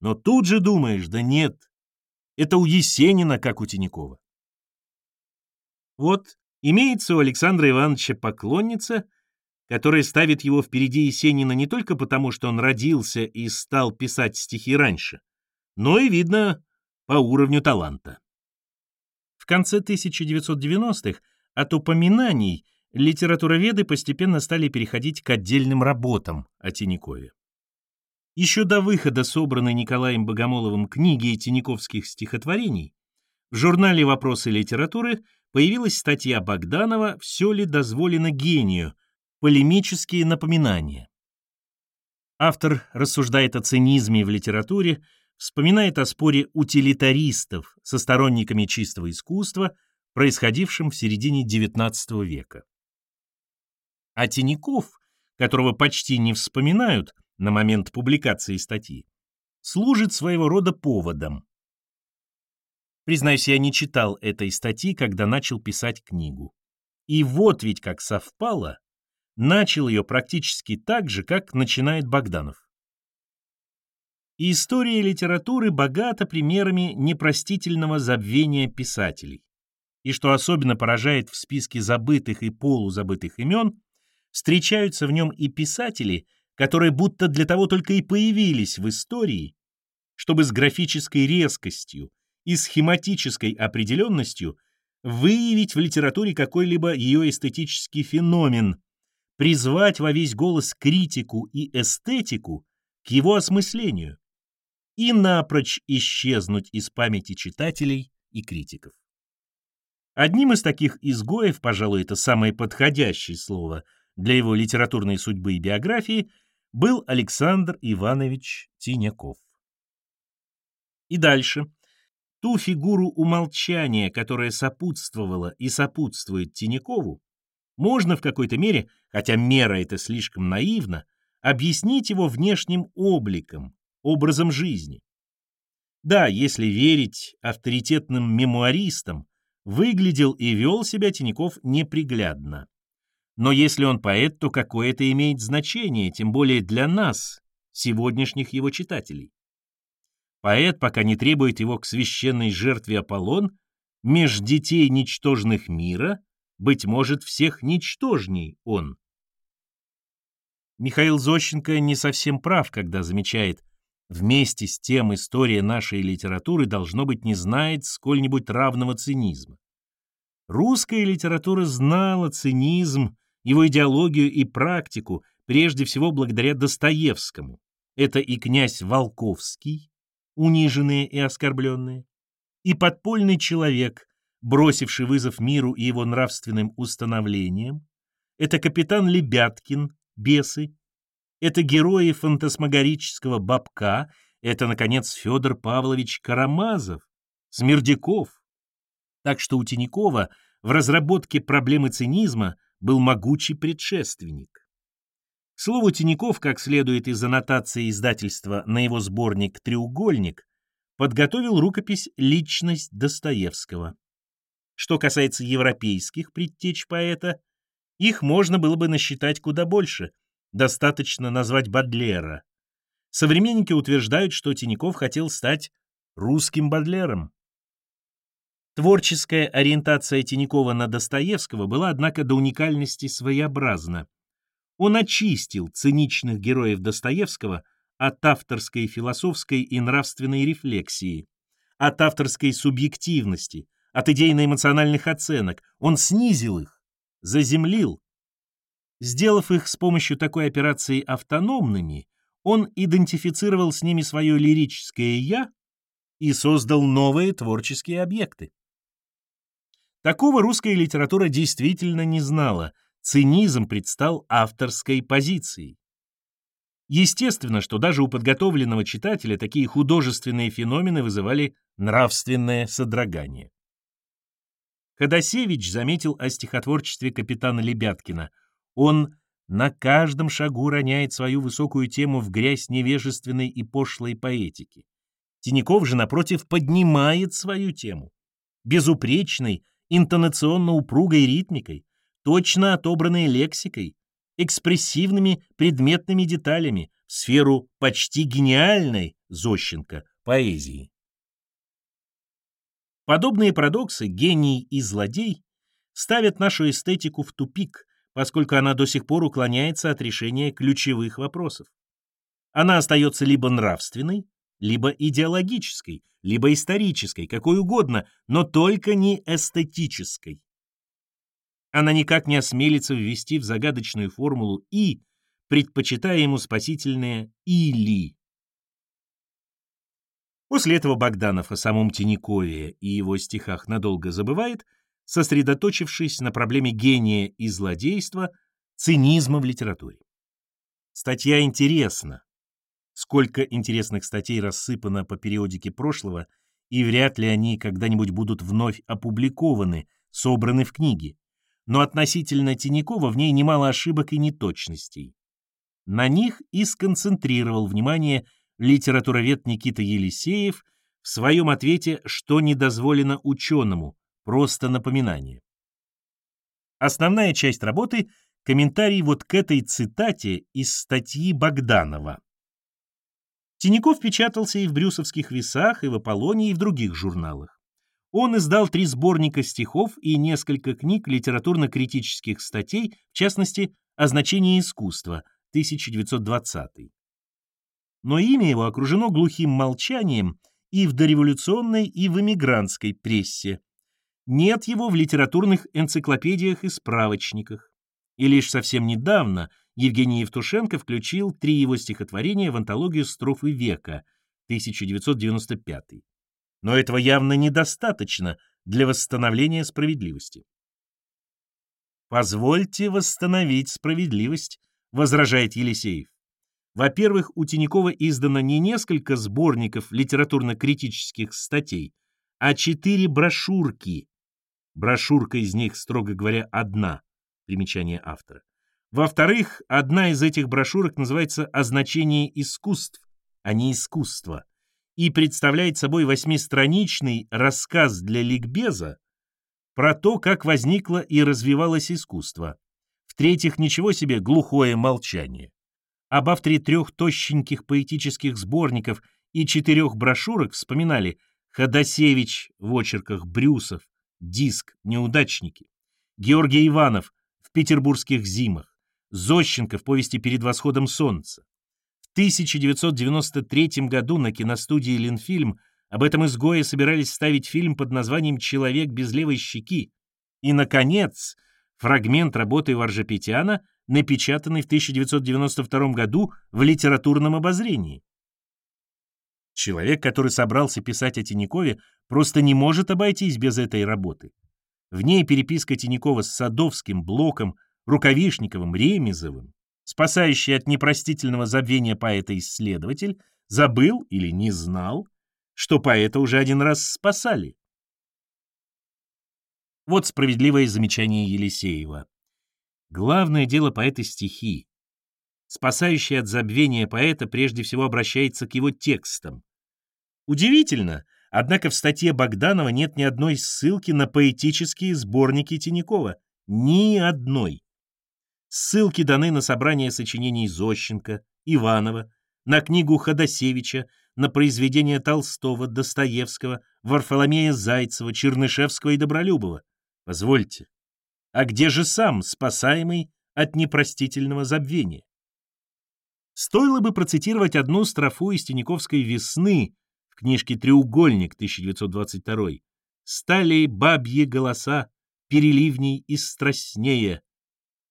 но тут же думаешь, да нет, Это у Есенина, как у Тинякова. Вот имеется у Александра Ивановича поклонница, которая ставит его впереди Есенина не только потому, что он родился и стал писать стихи раньше, но и, видно, по уровню таланта. В конце 1990-х от упоминаний литературоведы постепенно стали переходить к отдельным работам о Тиньякове. Еще до выхода собранной Николаем Богомоловым книги тиньяковских стихотворений в журнале «Вопросы литературы» появилась статья Богданова «Все ли дозволено гению?» Полемические напоминания. Автор рассуждает о цинизме в литературе, вспоминает о споре утилитаристов со сторонниками чистого искусства, происходившем в середине XIX века. А Тиняков, которого почти не вспоминают на момент публикации статьи, служит своего рода поводом. Признаюсь, я не читал этой статьи, когда начал писать книгу. И вот ведь как совпало, начал ее практически так же, как начинает Богданов. история литературы богата примерами непростительного забвения писателей. И что особенно поражает в списке забытых и полузабытых имен, встречаются в нем и писатели, которые будто для того только и появились в истории, чтобы с графической резкостью и схематической определенностью выявить в литературе какой-либо ее эстетический феномен, призвать во весь голос критику и эстетику к его осмыслению и напрочь исчезнуть из памяти читателей и критиков. Одним из таких изгоев, пожалуй, это самое подходящее слово для его литературной судьбы и биографии, был Александр Иванович Тиняков. И дальше. Ту фигуру умолчания, которая сопутствовала и сопутствует Тинякову, можно в какой-то мере, хотя мера эта слишком наивна, объяснить его внешним обликом, образом жизни. Да, если верить авторитетным мемуаристам, выглядел и вел себя Тиняков неприглядно. Но если он поэт, то какое это имеет значение, тем более для нас, сегодняшних его читателей. Поэт, пока не требует его к священной жертве Аполлон, меж детей ничтожных мира, быть может, всех ничтожней он. Михаил Зощенко не совсем прав, когда замечает, вместе с тем история нашей литературы должно быть не знает сколь-нибудь равного цинизма. Русская литература знала цинизм, его идеологию и практику, прежде всего благодаря Достоевскому. Это и князь Волковский, униженные и оскорбленные, и подпольный человек, бросивший вызов миру и его нравственным установлениям, это капитан Лебяткин, бесы, это герои фантасмагорического бабка, это, наконец, Федор Павлович Карамазов, Смердяков. Так что у Тинякова в разработке проблемы цинизма был могучий предшественник. К слову, Тиняков, как следует из аннотации издательства на его сборник «Треугольник», подготовил рукопись «Личность Достоевского». Что касается европейских предтеч поэта, их можно было бы насчитать куда больше, достаточно назвать Бадлера. Современники утверждают, что Тиняков хотел стать русским Бадлером. Творческая ориентация Тинякова на Достоевского была, однако, до уникальности своеобразна. Он очистил циничных героев Достоевского от авторской философской и нравственной рефлексии, от авторской субъективности, от идейно-эмоциональных оценок. Он снизил их, заземлил. Сделав их с помощью такой операции автономными, он идентифицировал с ними свое лирическое «я» и создал новые творческие объекты. Такого русская литература действительно не знала – цинизм предстал авторской позицией. Естественно, что даже у подготовленного читателя такие художественные феномены вызывали нравственное содрогание. Ходосевич заметил о стихотворчестве капитана Лебяткина. Он на каждом шагу роняет свою высокую тему в грязь невежественной и пошлой поэтики. Тиняков же, напротив, поднимает свою тему. Безупречной, интонационно-упругой ритмикой, точно отобранной лексикой, экспрессивными предметными деталями в сферу почти гениальной Зощенко поэзии. Подобные парадоксы, гений и злодей, ставят нашу эстетику в тупик, поскольку она до сих пор уклоняется от решения ключевых вопросов. Она остается либо нравственной, либо идеологической, либо исторической, какой угодно, но только не эстетической. Она никак не осмелится ввести в загадочную формулу «и», предпочитая ему спасительное «или». После этого Богданов о самом Тинькове и его стихах надолго забывает, сосредоточившись на проблеме гения и злодейства, цинизма в литературе. Статья интересна. Сколько интересных статей рассыпано по периодике прошлого, и вряд ли они когда-нибудь будут вновь опубликованы, собраны в книге. Но относительно Тинякова в ней немало ошибок и неточностей. На них и сконцентрировал внимание литературовед Никита Елисеев в своем ответе «Что не дозволено ученому?» Просто напоминание. Основная часть работы — комментарий вот к этой цитате из статьи Богданова. Тиняков печатался и в «Брюсовских весах», и в «Аполлоне», и в других журналах. Он издал три сборника стихов и несколько книг литературно-критических статей, в частности, «О значении искусства» 1920 но имя его окружено глухим молчанием и в дореволюционной, и в эмигрантской прессе. Нет его в литературных энциклопедиях и справочниках. И лишь совсем недавно Евгений Евтушенко включил три его стихотворения в антологию «Строфы века» 1995. Но этого явно недостаточно для восстановления справедливости. «Позвольте восстановить справедливость», — возражает Елисеев. Во-первых, у Тинякова издано не несколько сборников литературно-критических статей, а четыре брошюрки. Брошюрка из них, строго говоря, одна. Примечание автора. Во-вторых, одна из этих брошюрок называется «О значении искусств», а не «искусство», и представляет собой восьмистраничный рассказ для ликбеза про то, как возникло и развивалось искусство. В-третьих, ничего себе глухое молчание. Об авторе трех тощеньких поэтических сборников и четырех брошюрок вспоминали Ходосевич в очерках Брюсов, Диск, Неудачники, Георгий Иванов в «Петербургских зимах», Зощенко в повести «Перед восходом солнца». В 1993 году на киностудии «Ленфильм» об этом изгое собирались ставить фильм под названием «Человек без левой щеки». И, наконец, фрагмент работы Варжапетяна напечатанный в 1992 году в литературном обозрении. Человек, который собрался писать о Тинькове, просто не может обойтись без этой работы. В ней переписка Тинькова с Садовским, Блоком, Рукавишниковым, Ремезовым. Спасающий от непростительного забвения поэта-исследователь забыл или не знал, что поэта уже один раз спасали. Вот справедливое замечание Елисеева. Главное дело поэта стихи. Спасающий от забвения поэта прежде всего обращается к его текстам. Удивительно, однако в статье Богданова нет ни одной ссылки на поэтические сборники Тинякова. Ни одной. Ссылки даны на собрание сочинений Зощенко, Иванова, на книгу Ходосевича, на произведения Толстого, Достоевского, Варфоломея Зайцева, Чернышевского и Добролюбова. Позвольте, а где же сам, спасаемый от непростительного забвения? Стоило бы процитировать одну строфу из Тиньковской «Весны» в книжке «Треугольник» 1922 «Стали бабьи голоса, переливней и страстнее,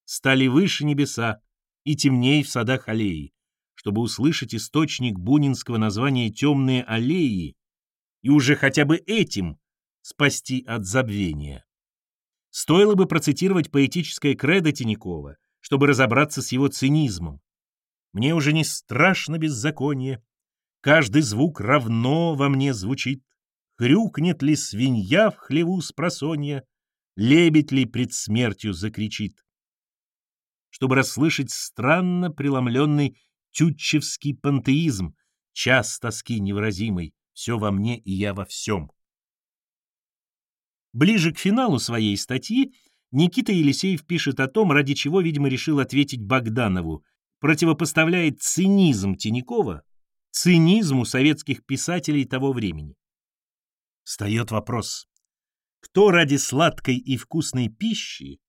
стали выше небеса и темней в садах аллеи, чтобы услышать источник бунинского названия «Темные аллеи» и уже хотя бы этим спасти от забвения. Стоило бы процитировать поэтическое кредо Тинякова, чтобы разобраться с его цинизмом. Мне уже не страшно беззаконие, каждый звук равно во мне звучит. Хрюкнет ли свинья в хлеву с просонья, лебедь ли пред смертью закричит. Чтобы расслышать странно преломленный тютчевский пантеизм, час тоски невыразимой, все во мне и я во всем. Ближе к финалу своей статьи Никита Елисеев пишет о том, ради чего, видимо, решил ответить Богданову, противопоставляет цинизм Тинякова цинизму советских писателей того времени. Встает вопрос. Кто ради сладкой и вкусной пищи,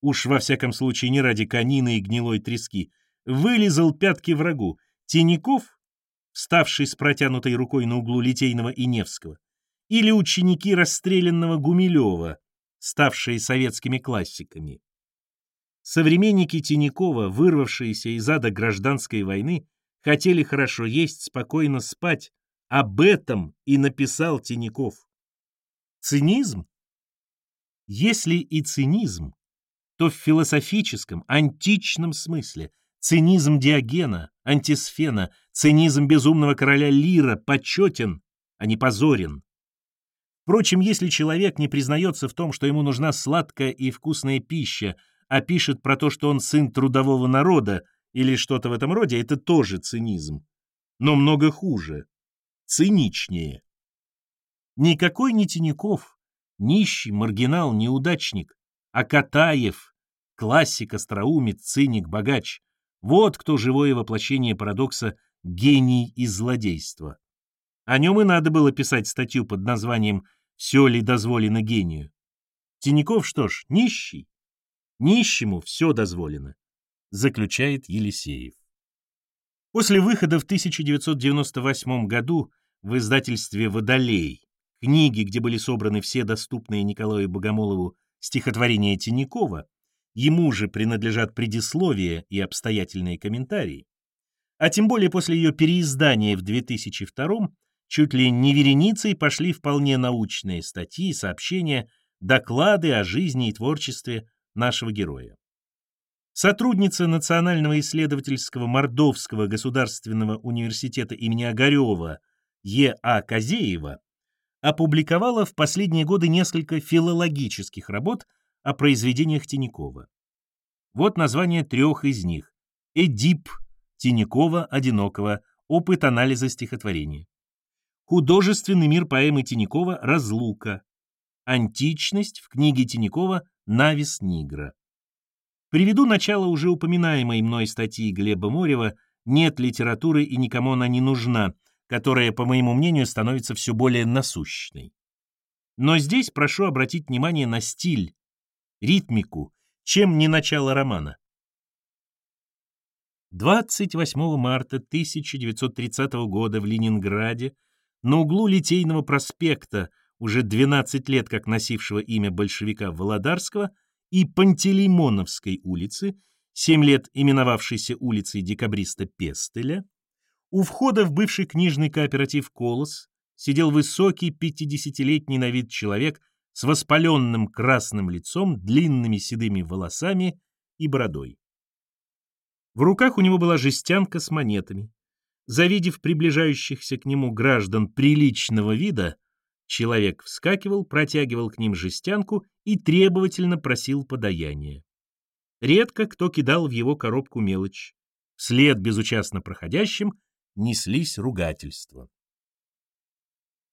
уж во всяком случае не ради конины и гнилой трески, вылезал пятки врагу, Тиняков, вставший с протянутой рукой на углу Литейного и Невского, или ученики расстрелянного Гумилева, ставшие советскими классиками. Современники Тинякова, вырвавшиеся из ада гражданской войны, хотели хорошо есть, спокойно спать. Об этом и написал Тиняков. Цинизм? Если и цинизм, то в философическом, античном смысле. Цинизм Диогена, антисфена, цинизм безумного короля Лира почетен, а не позорен. Впрочем, если человек не признается в том, что ему нужна сладкая и вкусная пища, а пишет про то, что он сын трудового народа или что-то в этом роде, это тоже цинизм. Но много хуже. Циничнее. Никакой не Тиняков, нищий, маргинал, неудачник, а Катаев, классик, остроумец, циник, богач. Вот кто живое воплощение парадокса «гений и злодейство». О нем и надо было писать статью под названием «Все ли дозволено гению?». Тиняков что ж, нищий, Нищему все дозволено, заключает Елисеев. После выхода в 1998 году в издательстве «Водолей» книги, где были собраны все доступные Николаю Богомолову стихотворения Тинякова, ему же принадлежат предисловия и обстоятельные комментарии, а тем более после ее переиздания в 2002 чуть ли не вереницей пошли вполне научные статьи, сообщения, доклады о жизни и творчестве нашего героя. Сотрудница Национального исследовательского Мордовского государственного университета имени Огарева Е.А. Козеева опубликовала в последние годы несколько филологических работ о произведениях Тинякова. Вот название трех из них. «Эдип» Тинякова «Одинокого», опыт анализа стихотворения. Художественный мир поэмы Тинякова «Разлука», античность в книге Тинякова Навис Нигра. Приведу начало уже упоминаемой мной статьи Глеба Морева «Нет литературы и никому она не нужна», которая, по моему мнению, становится все более насущной. Но здесь прошу обратить внимание на стиль, ритмику, чем не начало романа. 28 марта 1930 года в Ленинграде на углу Литейного проспекта уже 12 лет как носившего имя большевика Володарского, и Пантелеймоновской улицы, 7 лет именовавшейся улицей декабриста Пестеля, у входа в бывший книжный кооператив «Колос» сидел высокий 50-летний на вид человек с воспаленным красным лицом, длинными седыми волосами и бородой. В руках у него была жестянка с монетами. Завидев приближающихся к нему граждан приличного вида, Человек вскакивал, протягивал к ним жестянку и требовательно просил подаяния. Редко кто кидал в его коробку мелочь. Вслед безучастно проходящим неслись ругательства.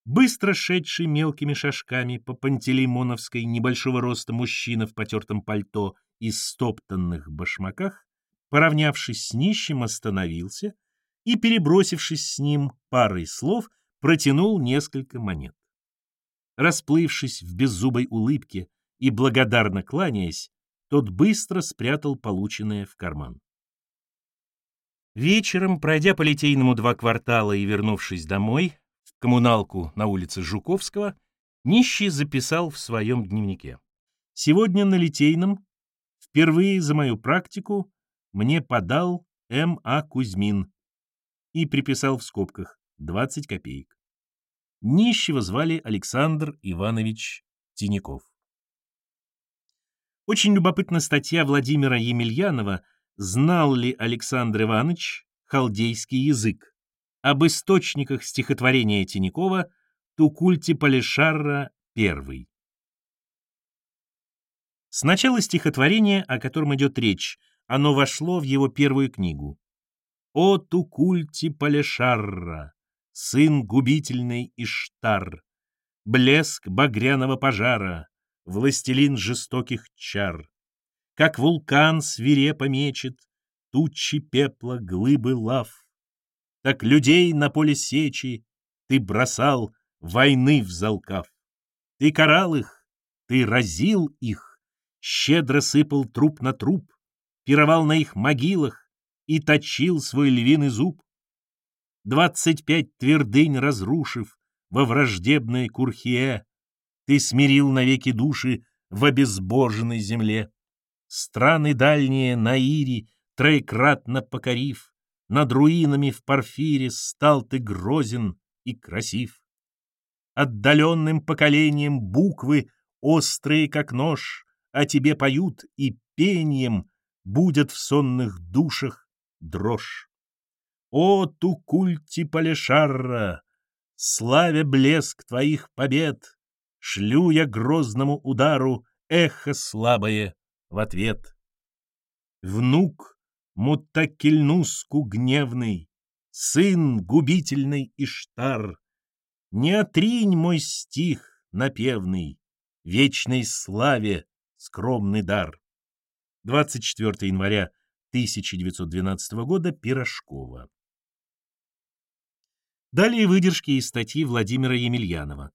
Быстро шедший мелкими шажками по Пантелеймоновской небольшого роста мужчина в потертом пальто и стоптанных башмаках, поравнявшись с нищим, остановился и, перебросившись с ним парой слов, протянул несколько монет. Расплывшись в беззубой улыбке и благодарно кланяясь, тот быстро спрятал полученное в карман. Вечером, пройдя по Литейному два квартала и вернувшись домой, в коммуналку на улице Жуковского, нищий записал в своем дневнике. «Сегодня на Литейном, впервые за мою практику, мне подал М.А. Кузьмин» и приписал в скобках 20 копеек. Нищего звали Александр Иванович Тиняков. Очень любопытна статья Владимира Емельянова «Знал ли Александр Иванович халдейский язык?» об источниках стихотворения Тинякова Тукульти Полишарра I. Сначала стихотворение, о котором идет речь, оно вошло в его первую книгу. «О Тукульти Полишарра! сын губительный Иштар, блеск багряного пожара, властелин жестоких чар. Как вулкан свирепо мечет, тучи пепла, глыбы лав, так людей на поле сечи ты бросал войны взалкав. Ты карал их, ты разил их, щедро сыпал труп на труп, пировал на их могилах и точил свой львиный зуб. Двадцать пять твердынь разрушив во враждебной Курхие, ты смирил навеки души в обезбоженной земле. Страны дальние на Ире, троекратно покорив, над руинами в Порфире стал ты грозен и красив. Отдаленным поколением буквы, острые как нож, о тебе поют и пением будет в сонных душах дрожь. О, Тукульти Полешарра, славя блеск твоих побед, шлю я грозному удару эхо слабое в ответ. Внук Муттакельнуску гневный, сын губительный Иштар, не отринь мой стих напевный, вечной славе скромный дар. 24 января 1912 года Пирожкова. Далее выдержки из статьи Владимира Емельянова.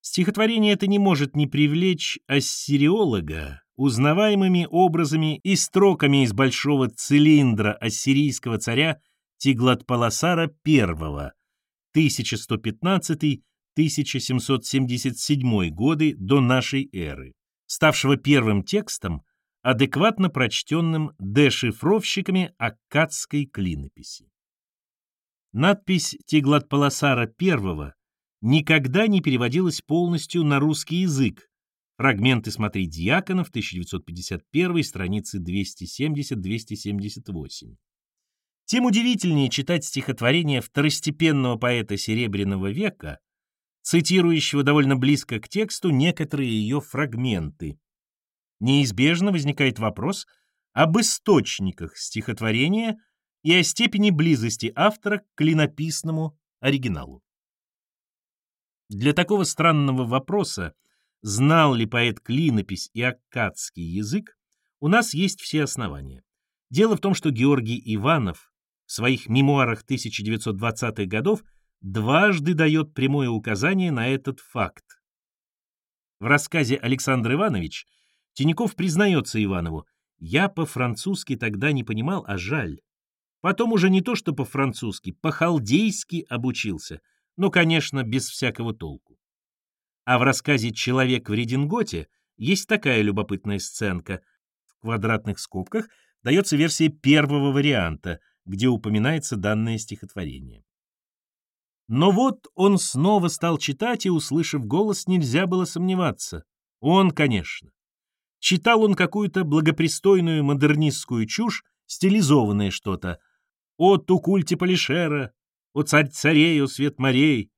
Стихотворение это не может не привлечь ассириолога узнаваемыми образами и строками из большого цилиндра ассирийского царя Тиглат-Паласара I 1115-1777 годы до нашей эры, ставшего первым текстом, адекватно прочтенным дешифровщиками аккадской клинописи. Надпись Тиглат-Паласара I никогда не переводилась полностью на русский язык. Фрагменты «Смотри, Дьяконов», 1951, страницы 270-278. Тем удивительнее читать стихотворение второстепенного поэта Серебряного века, цитирующего довольно близко к тексту некоторые ее фрагменты неизбежно возникает вопрос об источниках стихотворения и о степени близости автора к клинописному оригиналу. Для такого странного вопроса, знал ли поэт клинопись и аккадский язык, у нас есть все основания. Дело в том, что Георгий Иванов в своих мемуарах 1920-х годов дважды дает прямое указание на этот факт. В рассказе Александр Иванович Тиняков признается Иванову, «Я по-французски тогда не понимал, а жаль. Потом уже не то что по-французски, по-халдейски обучился, но, конечно, без всякого толку». А в рассказе «Человек в Рединготе» есть такая любопытная сценка. В квадратных скобках дается версия первого варианта, где упоминается данное стихотворение. Но вот он снова стал читать, и, услышав голос, нельзя было сомневаться. Он, конечно. Читал он какую-то благопристойную модернистскую чушь, стилизованное что-то. О Тукульте Полишера, о царь царей, о свет морей.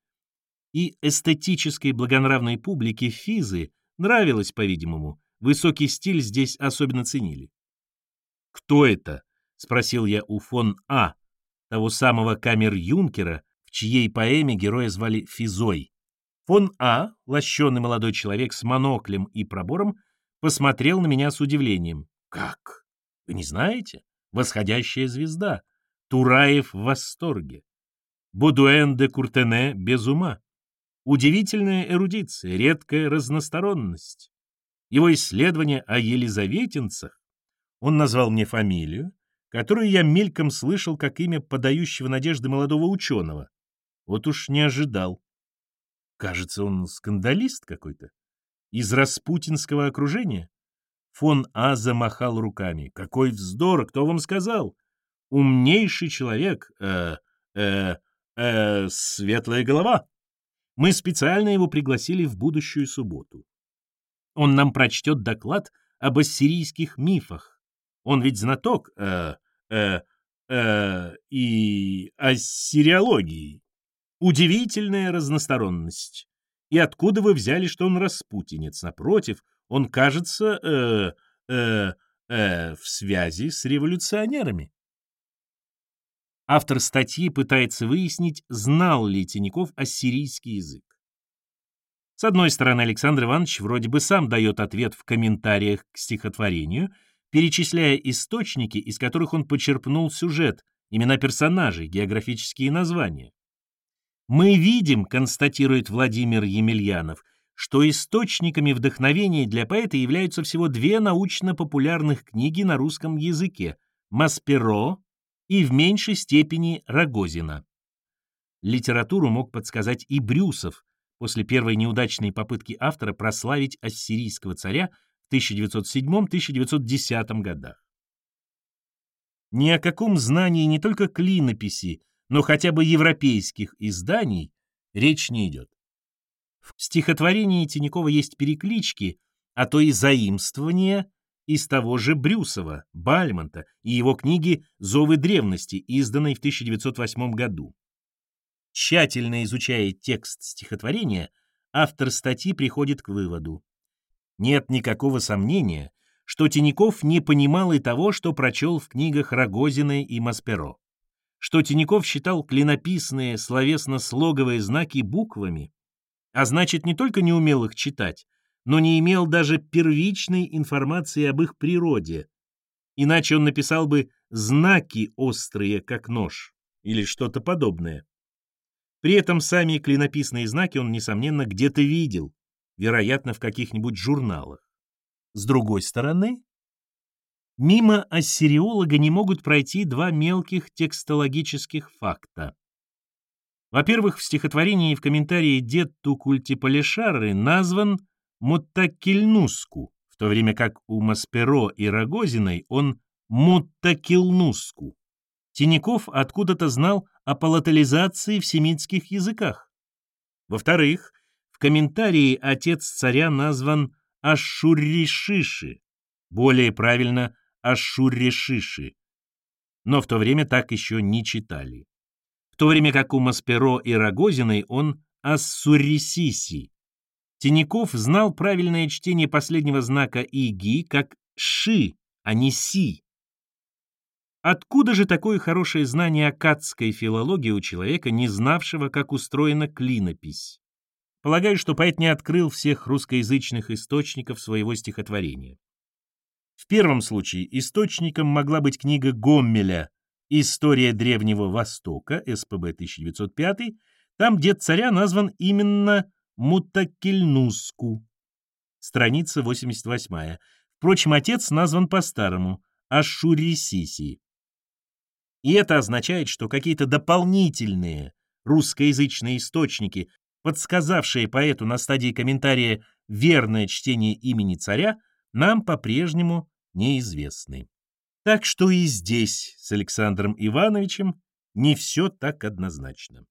И эстетической благонравной публике Физы нравилось, по-видимому. Высокий стиль здесь особенно ценили. «Кто это?» — спросил я у фон А, того самого камер-юнкера, в чьей поэме героя звали Физой. Фон А, лощеный молодой человек с моноклем и пробором, посмотрел на меня с удивлением. «Как? Вы не знаете? Восходящая звезда. Тураев в восторге. Бодуэн де Куртене без ума. Удивительная эрудиция, редкая разносторонность. Его исследования о елизаветинцах. Он назвал мне фамилию, которую я мельком слышал как имя подающего надежды молодого ученого. Вот уж не ожидал. Кажется, он скандалист какой-то. Из распутинского окружения? Фон А замахал руками. Какой вздор, кто вам сказал? Умнейший человек, э, э, э, светлая голова. Мы специально его пригласили в будущую субботу. Он нам прочтет доклад об ассирийских мифах. Он ведь знаток, э, э, э, и ассириологии. Удивительная разносторонность. И откуда вы взяли, что он распутинец? Напротив, он кажется э, э, э, в связи с революционерами. Автор статьи пытается выяснить, знал ли Тиняков ассирийский язык. С одной стороны, Александр Иванович вроде бы сам дает ответ в комментариях к стихотворению, перечисляя источники, из которых он почерпнул сюжет, имена персонажей, географические названия. Мы видим, констатирует Владимир Емельянов, что источниками вдохновения для поэта являются всего две научно-популярных книги на русском языке «Масперо» и в меньшей степени Рогозина. Литературу мог подсказать и Брюсов после первой неудачной попытки автора прославить ассирийского царя в 1907-1910 годах. Ни о каком знании не только клинописи, но хотя бы европейских изданий речь не идет. В стихотворении Тинякова есть переклички, а то и заимствования из того же Брюсова, Бальмонта и его книги «Зовы древности», изданной в 1908 году. Тщательно изучая текст стихотворения, автор статьи приходит к выводу. Нет никакого сомнения, что Тиняков не понимал и того, что прочел в книгах Рогозиной и Масперо что Тиняков считал клинописные словесно-слоговые знаки буквами, а значит не только не умел их читать, но не имел даже первичной информации об их природе. Иначе он написал бы «знаки острые, как нож» или что-то подобное. При этом сами клинописные знаки он, несомненно, где-то видел, вероятно, в каких-нибудь журналах. С другой стороны, Мимо ассириолога не могут пройти два мелких текстологических факта. Во-первых, в стихотворении и в комментарии «Детту культиполишары» назван Муттакильнуску, в то время как у Масперо и Рогозиной он Муттакилнуску. Тиняков откуда-то знал о палатализации в семитских языках. Во-вторых, в комментарии отец царя назван Ашуришиши, более правильно Ашурешиши, но в то время так еще не читали. В то время как у Масперо и Рогозиной он Ассурисиси. Тиняков знал правильное чтение последнего знака «иги» как «ши», а не «си». Откуда же такое хорошее знание акадской филологии у человека, не знавшего, как устроена клинопись? Полагаю, что поэт не открыл всех русскоязычных источников своего стихотворения. В первом случае источником могла быть книга Гоммеля «История Древнего Востока», СПБ 1905, там дед царя назван именно Мутакельнуску, страница 88. Впрочем, отец назван по-старому – Ашурисиси. И это означает, что какие-то дополнительные русскоязычные источники, подсказавшие поэту на стадии комментария верное чтение имени царя, нам по-прежнему неизвестны. Так что и здесь с Александром Ивановичем не все так однозначно.